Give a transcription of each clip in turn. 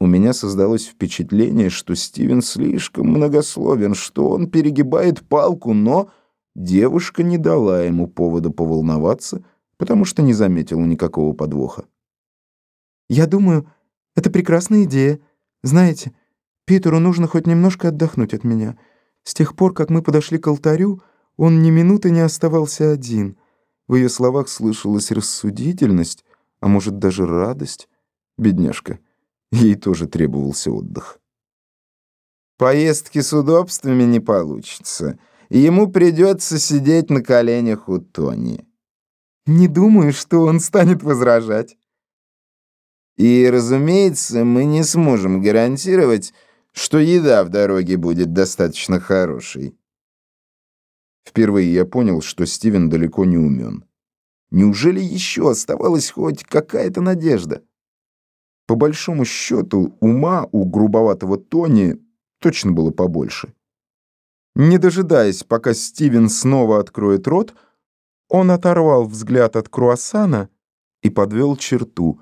У меня создалось впечатление, что Стивен слишком многословен, что он перегибает палку, но девушка не дала ему повода поволноваться, потому что не заметила никакого подвоха. «Я думаю, это прекрасная идея. Знаете, Питеру нужно хоть немножко отдохнуть от меня. С тех пор, как мы подошли к алтарю, он ни минуты не оставался один. В ее словах слышалась рассудительность, а может даже радость. Бедняжка». Ей тоже требовался отдых. Поездки с удобствами не получится, ему придется сидеть на коленях у Тони. Не думаю, что он станет возражать. И, разумеется, мы не сможем гарантировать, что еда в дороге будет достаточно хорошей. Впервые я понял, что Стивен далеко не умен. Неужели еще оставалась хоть какая-то надежда? По большому счету, ума у грубоватого Тони точно было побольше. Не дожидаясь, пока Стивен снова откроет рот, он оторвал взгляд от круассана и подвел черту.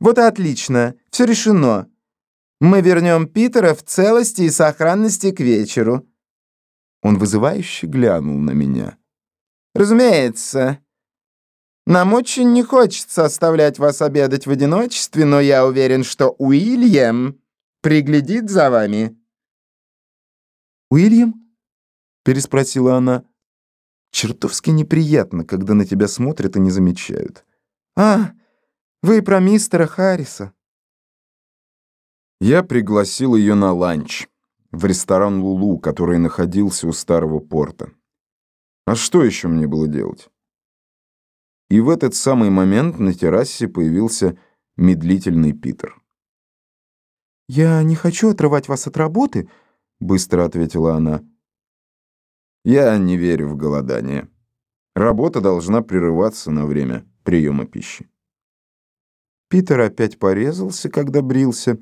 «Вот и отлично, все решено. Мы вернем Питера в целости и сохранности к вечеру». Он вызывающе глянул на меня. «Разумеется, нам очень не хочется оставлять вас обедать в одиночестве, но я уверен, что Уильям приглядит за вами». «Уильям?» — переспросила она. «Чертовски неприятно, когда на тебя смотрят и не замечают». «А, вы про мистера Харриса». Я пригласил ее на ланч в ресторан «Лулу», который находился у старого порта. А что еще мне было делать? И в этот самый момент на террасе появился медлительный Питер. «Я не хочу отрывать вас от работы», — быстро ответила она. «Я не верю в голодание. Работа должна прерываться на время приема пищи». Питер опять порезался, когда брился,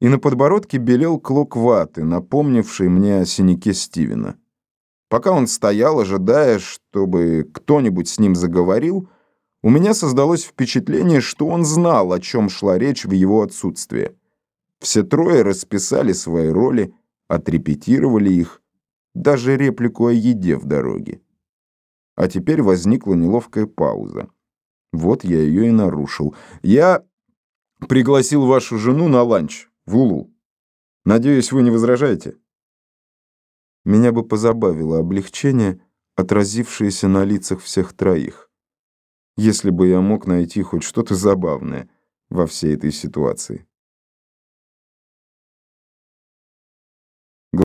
и на подбородке белел клок ваты, напомнивший мне о синяке Стивена. Пока он стоял, ожидая, чтобы кто-нибудь с ним заговорил, у меня создалось впечатление, что он знал, о чем шла речь в его отсутствие. Все трое расписали свои роли, отрепетировали их, даже реплику о еде в дороге. А теперь возникла неловкая пауза. Вот я ее и нарушил. Я пригласил вашу жену на ланч в Лулу. Надеюсь, вы не возражаете? Меня бы позабавило облегчение, отразившееся на лицах всех троих. Если бы я мог найти хоть что-то забавное во всей этой ситуации.